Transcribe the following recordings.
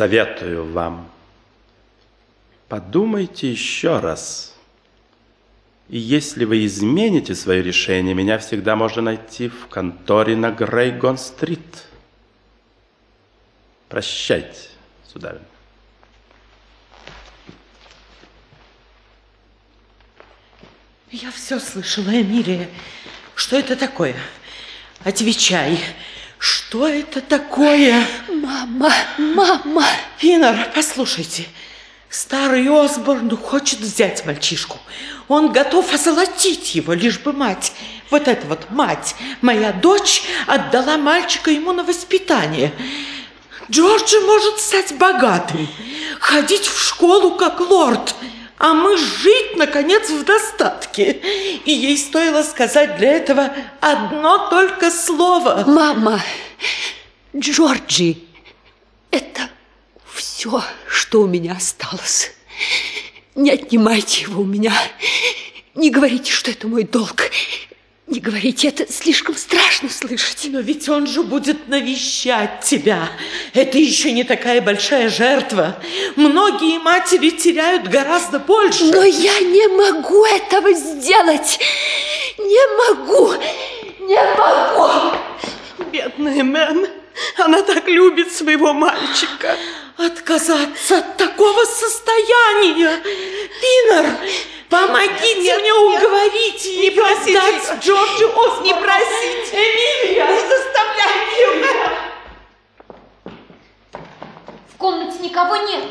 Советую вам, подумайте еще раз. И если вы измените свое решение, меня всегда можно найти в конторе на Грейгон-стрит. Прощайте, сударыня. Я все слышала, Эмилия. Что это такое? Отвечай. Что это такое? Мама, мама. Инар, послушайте. Старый Осборн хочет взять мальчишку. Он готов озолотить его, лишь бы мать, вот эта вот мать, моя дочь, отдала мальчика ему на воспитание. Джорджи может стать богатым, ходить в школу как лорд, а мы жить, наконец, в достатке. И ей стоило сказать для этого одно только слово. Мама, Джорджи, это все, что у меня осталось. Не отнимайте его у меня. Не говорите, что это мой долг. Не говорите, это слишком страшно слышать. Но ведь он же будет навещать тебя. Это еще не такая большая жертва. Многие матери теряют гораздо больше. Но я не могу этого сделать. Не могу. Не могу. Бедная Мэн. Она так любит своего мальчика. Отказаться от такого состояния. Пинар, помогите нет, мне нет, уговорить не ее просите, дать Джорджу Осборну. Не просите. Эмилия, не заставляйте его. В комнате никого нет.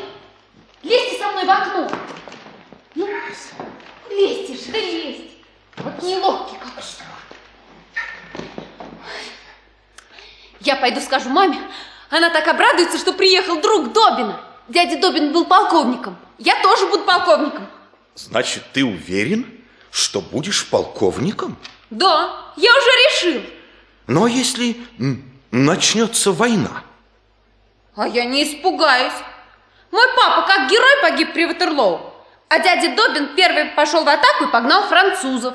Лезьте со мной в окно. Ну, лезьте же, да лезьте. Вот неловкий какой. Я пойду скажу маме. Она так обрадуется, что приехал друг Добина. Дядя Добин был полковником. Я тоже буду полковником. Значит, ты уверен, что будешь полковником? Да, я уже решил. Но если начнется война? А я не испугаюсь. Мой папа как герой погиб при Ватерлоу. А дядя Добин первый пошел в атаку и погнал французов.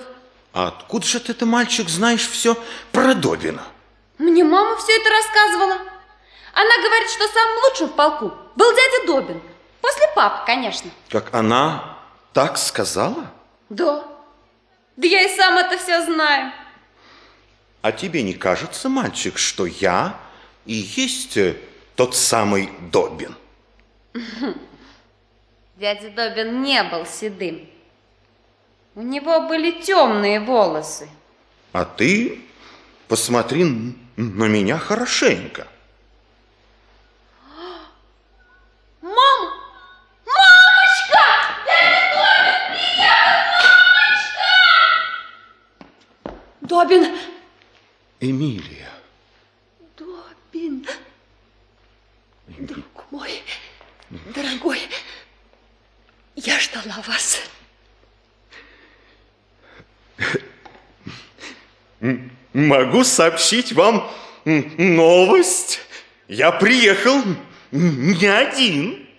А откуда же ты, ты, мальчик, знаешь все про Добина? Мне мама все это рассказывала. Она говорит, что самым лучшим в полку был дядя Добин. После папы, конечно. Как она так сказала? Да. Да я и сам это все знаю. А тебе не кажется, мальчик, что я и есть э, тот самый Добин? Дядя Добин не был седым. У него были темные волосы. А ты посмотри на меня хорошенько. Мама! Мамочка! Дядя Добин приехал! Мамочка! Добин! Эмилия. Добин. Друг мой, дорогой, я ждала вас. Могу сообщить вам новость. Я приехал не один.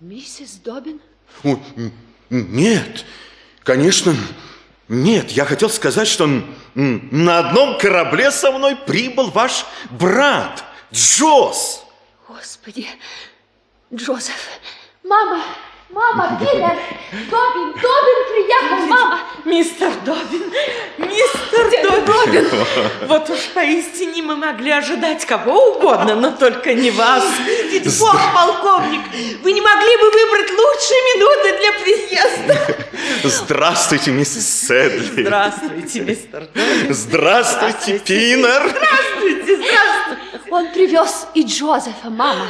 Миссис Добин? О, нет, конечно, нет. Я хотел сказать, что на одном корабле со мной прибыл ваш брат Джос. Господи, Джозеф, мама, мама, Пинер, Добин, Добин приехал, мама. Мистер Добин, мистер Добин. Вот уж поистине мы могли ожидать кого угодно, но только не вас. Видите, Бог, полковник, вы не могли бы выбрать лучшие минуты для приезда? Здравствуйте, миссис Сэдли. Здравствуйте, мистер Добин. Здравствуйте, Пинер. Здравствуйте, здравствуйте. Он привез и Джозефа, мама.